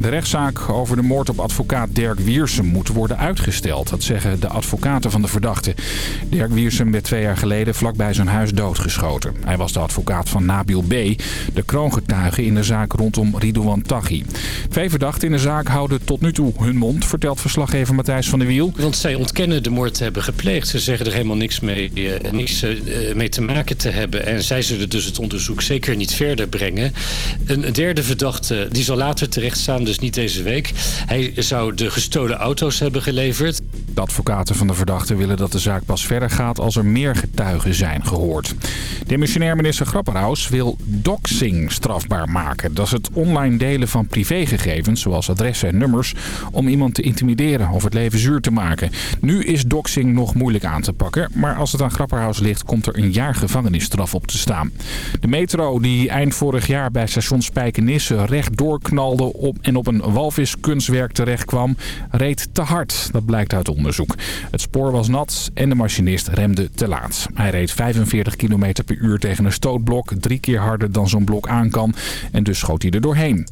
De rechtszaak over de moord op advocaat Dirk Wiersum moet worden uitgesteld. Dat zeggen de advocaten van de verdachte. Dirk Wiersum werd twee jaar geleden vlakbij zijn huis doodgeschoten. Hij was de advocaat van Nabil B., de kroongetuige in de zaak rondom Ridouan Taghi. Twee verdachten in de zaak houden tot nu toe hun mond, vertelt verslaggever Matthijs van der Wiel. Want zij ontkennen de moord te hebben gepleegd. Ze zeggen er helemaal niks mee, eh, eh, mee te maken te hebben. En zij zullen dus het onderzoek zeker niet verder brengen. Een derde verdachte die zal later terecht staan, dus niet deze week. Hij zou de gestolen auto's hebben geleverd. De advocaten van de verdachte willen dat de zaak pas verder gaat als er meer getuigen zijn gehoord. Demissionair minister Grapperhaus wil doxing strafbaar maken. Dat is het online delen van privégegevens, zoals adressen en nummers, om iemand te intimideren of het leven zuur te maken. Nu is doxing nog moeilijk aan te pakken, maar als het aan Grapperhaus ligt, komt er een jaar gevangenisstraf op te staan. De metro die eind vorig jaar bij station Spijkenisse rechtdoor knalde op op een walviskunstwerk terecht kwam, reed te hard. Dat blijkt uit onderzoek. Het spoor was nat en de machinist remde te laat. Hij reed 45 km per uur tegen een stootblok, drie keer harder dan zo'n blok aan kan. En dus schoot hij er doorheen.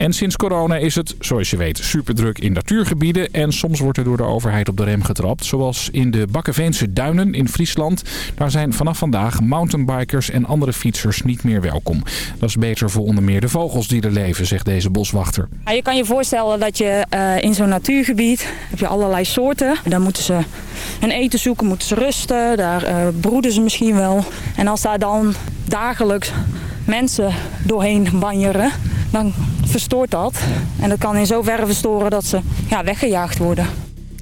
En sinds corona is het, zoals je weet, superdruk in natuurgebieden. En soms wordt er door de overheid op de rem getrapt. Zoals in de Bakkeveense Duinen in Friesland. Daar zijn vanaf vandaag mountainbikers en andere fietsers niet meer welkom. Dat is beter voor onder meer de vogels die er leven, zegt deze boswachter. Je kan je voorstellen dat je uh, in zo'n natuurgebied heb je allerlei soorten. Dan moeten ze hun eten zoeken, moeten ze rusten. Daar uh, broeden ze misschien wel. En als daar dan dagelijks mensen doorheen banjeren, dan verstoort dat. En dat kan in zoverre verstoren dat ze ja, weggejaagd worden.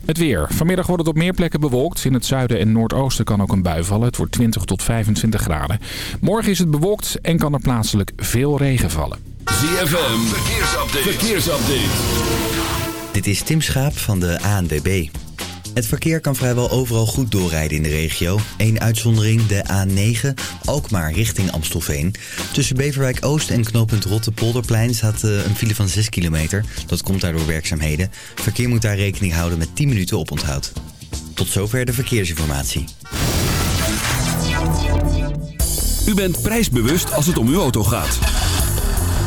Het weer. Vanmiddag wordt het op meer plekken bewolkt. In het zuiden en noordoosten kan ook een bui vallen. Het wordt 20 tot 25 graden. Morgen is het bewolkt en kan er plaatselijk veel regen vallen. ZFM, verkeersupdate. verkeersupdate. Dit is Tim Schaap van de ANWB. Het verkeer kan vrijwel overal goed doorrijden in de regio. Eén uitzondering, de A9, Alkmaar richting Amstelveen. Tussen Beverwijk Oost en knooppunt Rotte-Polderplein staat eh, een file van 6 kilometer. Dat komt daardoor werkzaamheden. Verkeer moet daar rekening houden met 10 minuten oponthoud. Tot zover de verkeersinformatie. U bent prijsbewust als het om uw auto gaat.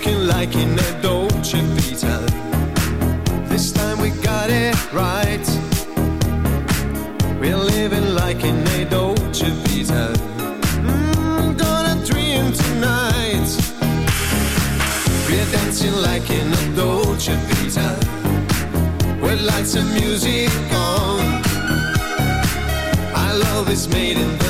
talking like in a Dolce Vita. This time we got it right. We're living like in a Dolce Vita. Mm, gonna dream tonight. We're dancing like in a Dolce Vita. With lights and music on. I love this made in the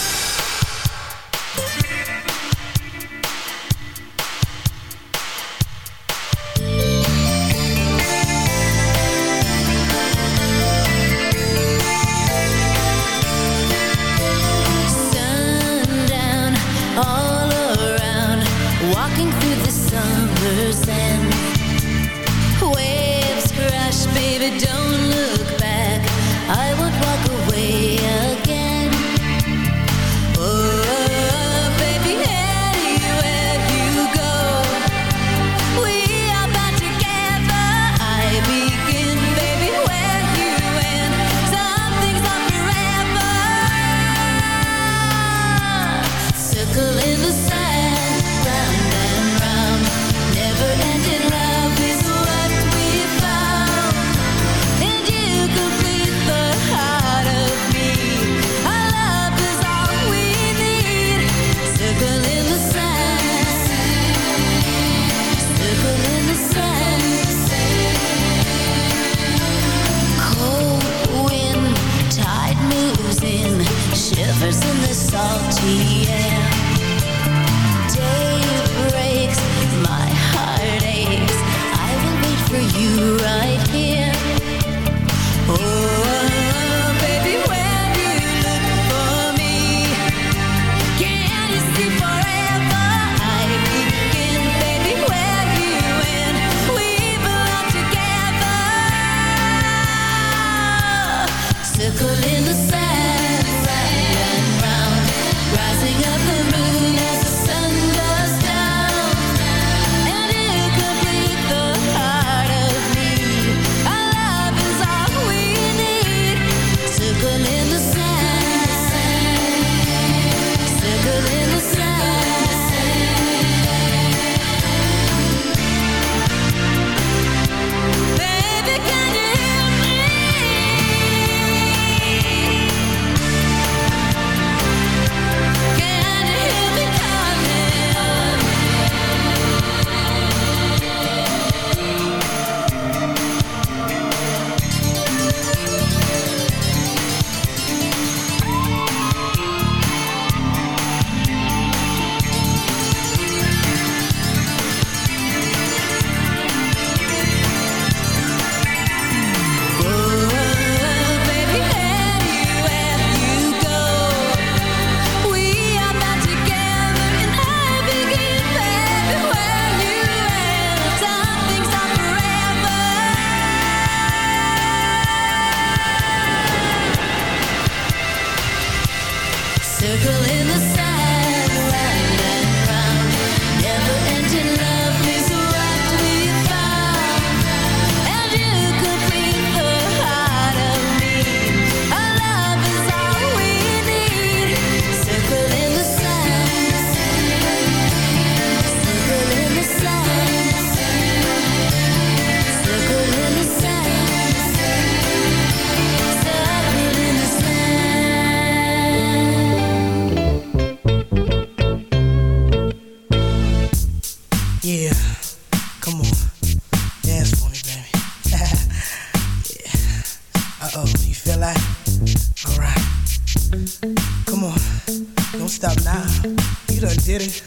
stop now. You done did it.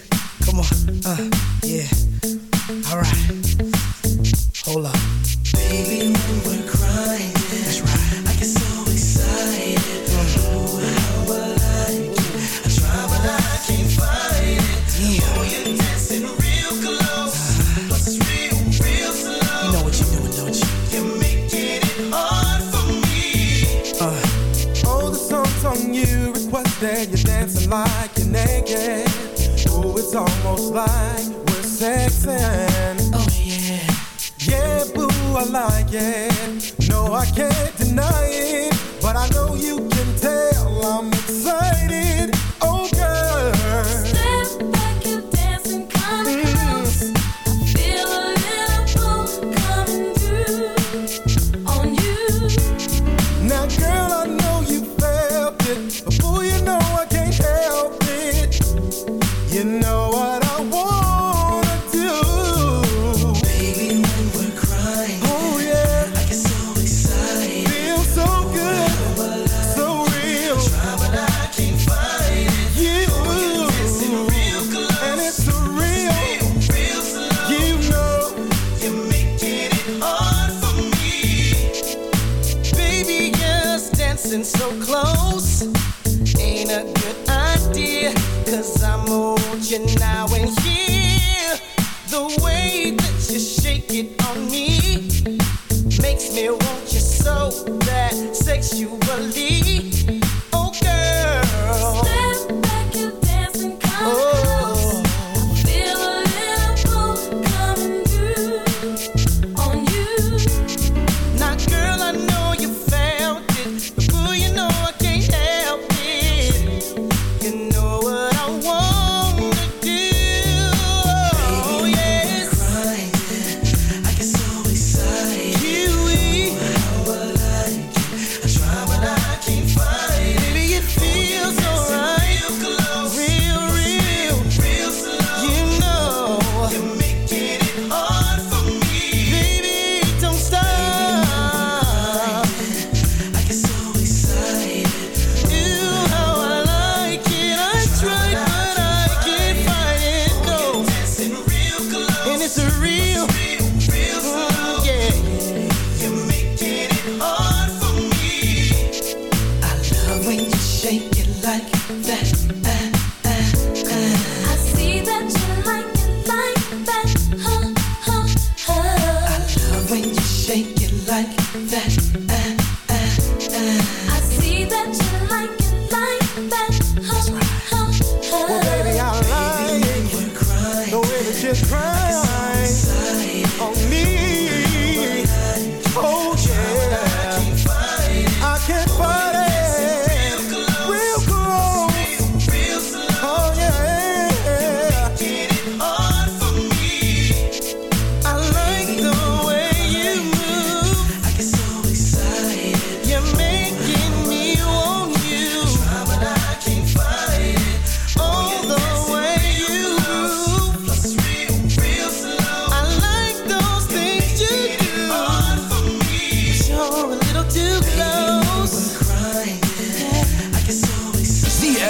Come on. Uh, yeah. All right.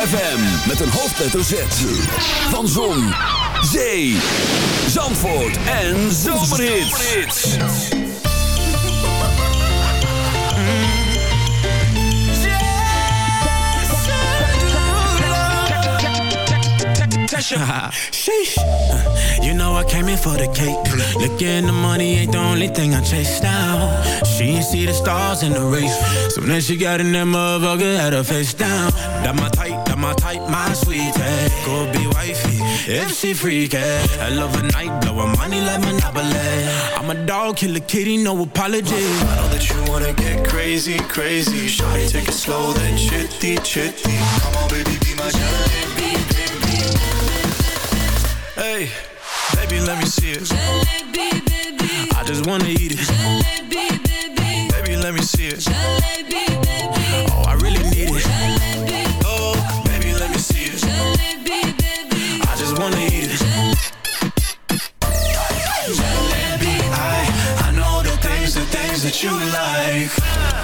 ZFM met een hoofdletter Z. Van Zon, Zee, Zandvoort en Zomerhits. Sheesh. You know I came in for the cake. Looking the money ain't the only thing I chase out. She ain't see the stars in the race. So then she got in that motherfucker, had her face down. That my tight my type, my sweetie. Go be wifey, if she freaky. I love a night, blow her money like Monopoly. I'm a dog, kill a kitty, no apology. I know that you wanna get crazy, crazy. Shawty, take it slow, then chitty, chitty. Come on, baby, be my jalebi, baby. Hey, baby, let me see it. Jalebi, baby. I just wanna eat it. Jalebi, baby. Baby, let me see it. Jalebi, baby. You like.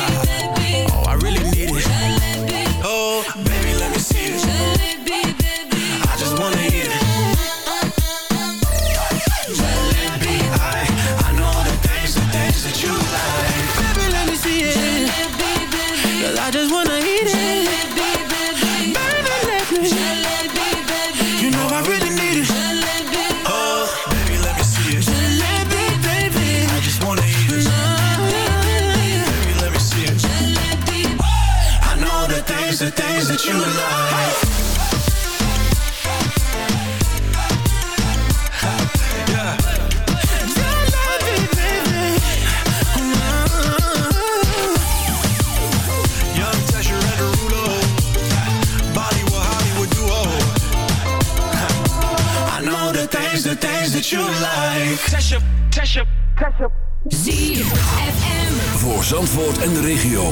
Zandvoort en de regio.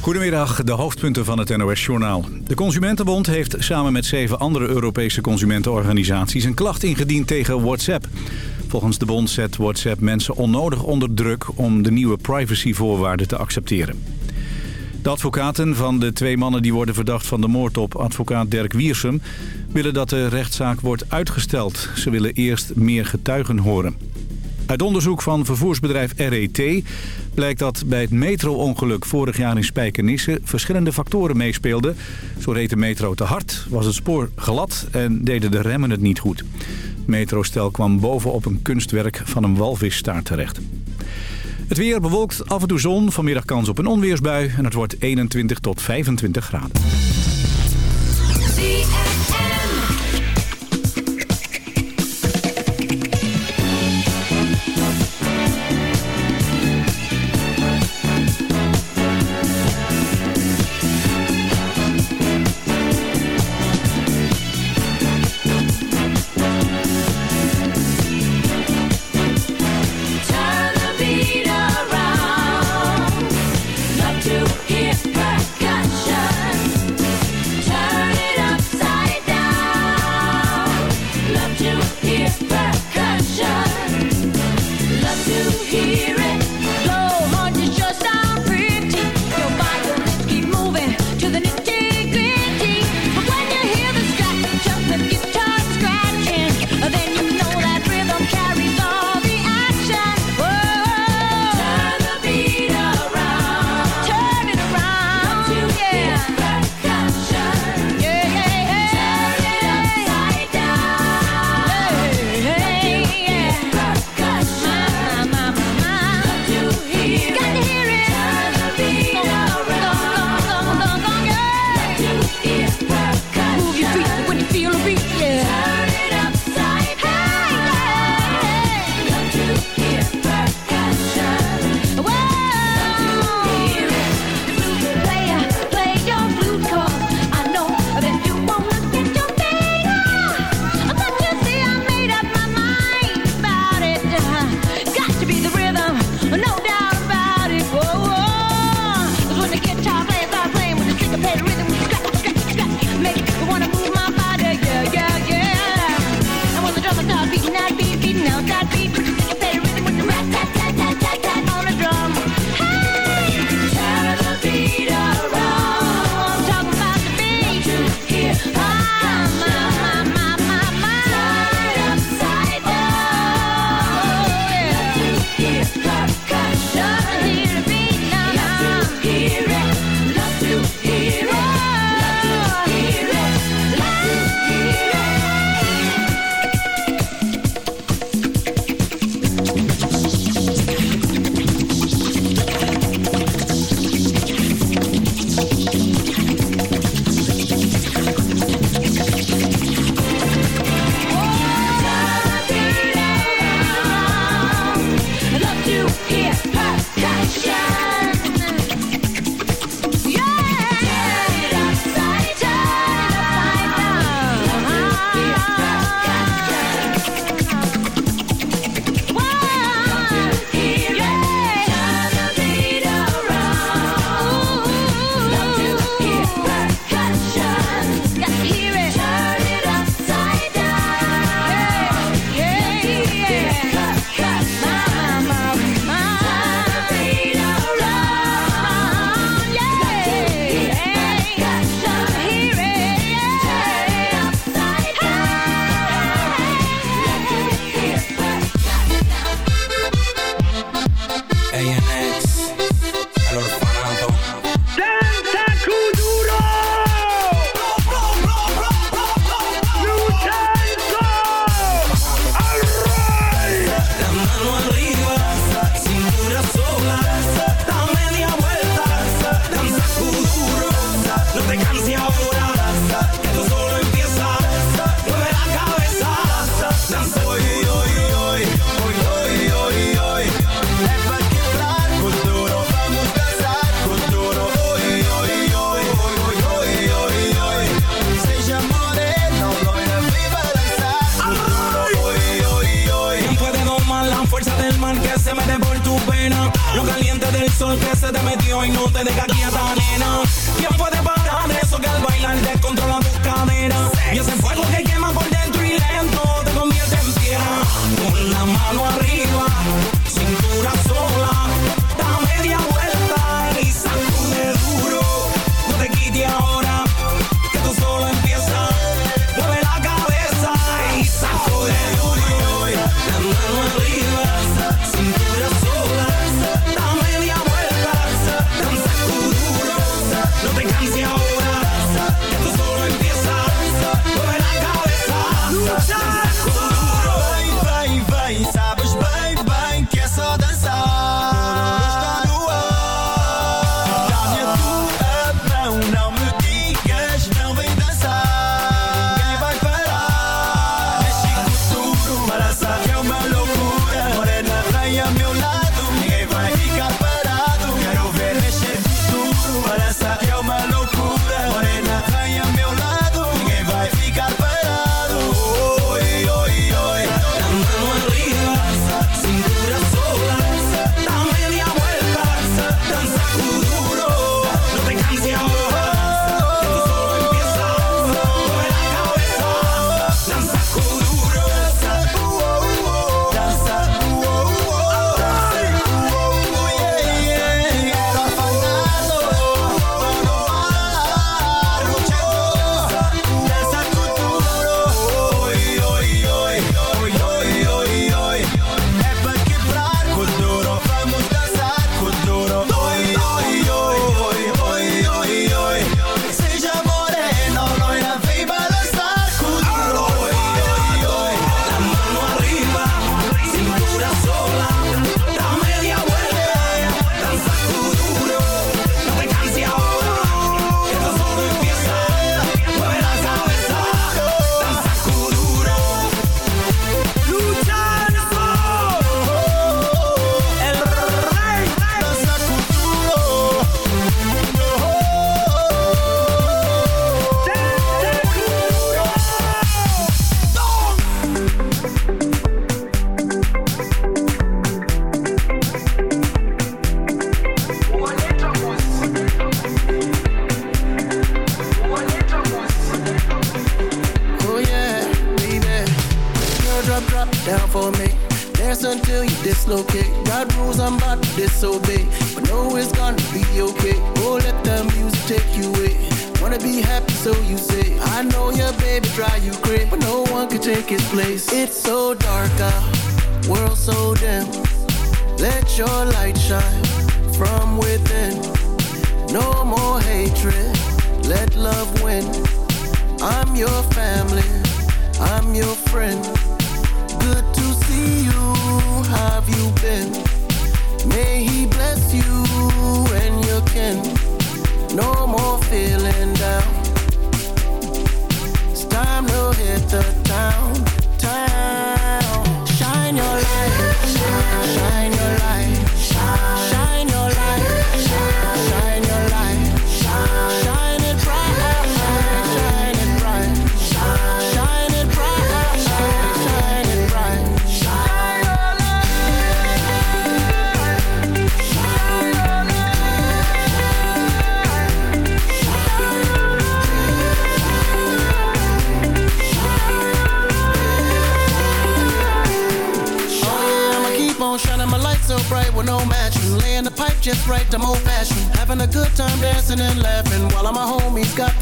Goedemiddag, de hoofdpunten van het NOS-journaal. De Consumentenbond heeft samen met zeven andere Europese consumentenorganisaties... een klacht ingediend tegen WhatsApp. Volgens de bond zet WhatsApp mensen onnodig onder druk... om de nieuwe privacyvoorwaarden te accepteren. De advocaten van de twee mannen die worden verdacht van de moord op advocaat Dirk Wiersum... willen dat de rechtszaak wordt uitgesteld. Ze willen eerst meer getuigen horen. Uit onderzoek van vervoersbedrijf RET blijkt dat bij het metro-ongeluk vorig jaar in Spijkenisse verschillende factoren meespeelden. Zo reed de metro te hard, was het spoor glad en deden de remmen het niet goed. Metrostel kwam bovenop een kunstwerk van een walvisstaart terecht. Het weer bewolkt, af en toe zon, vanmiddag kans op een onweersbui en het wordt 21 tot 25 graden.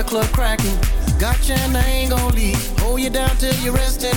club cracking. Gotcha and I ain't gonna leave. Hold you down till you rest in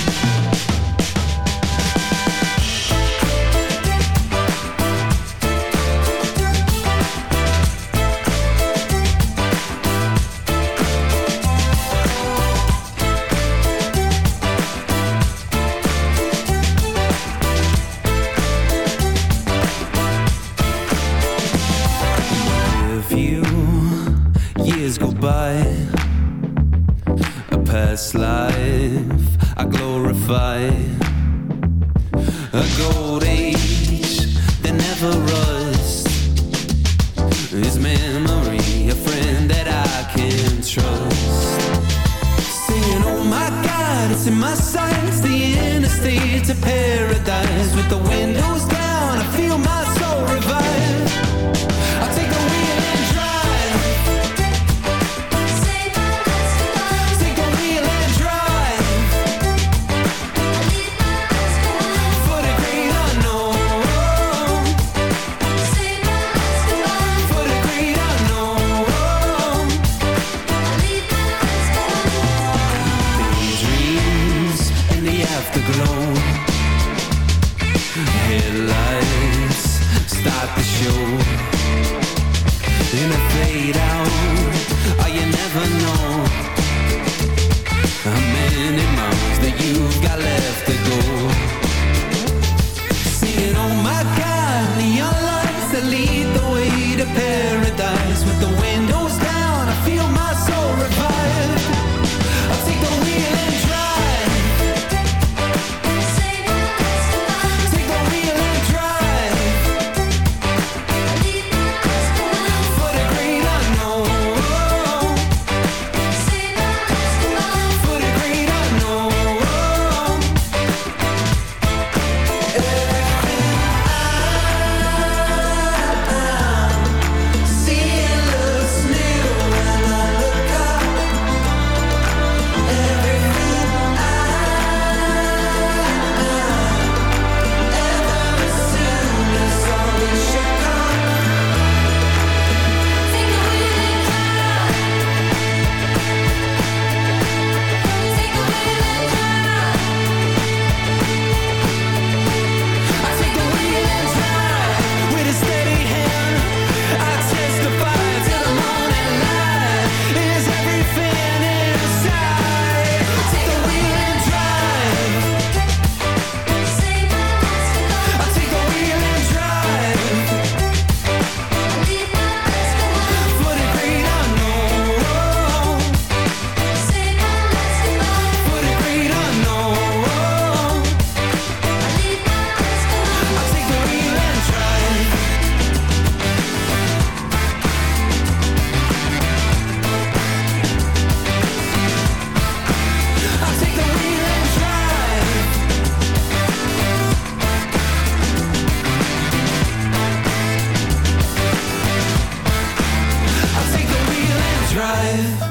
alive.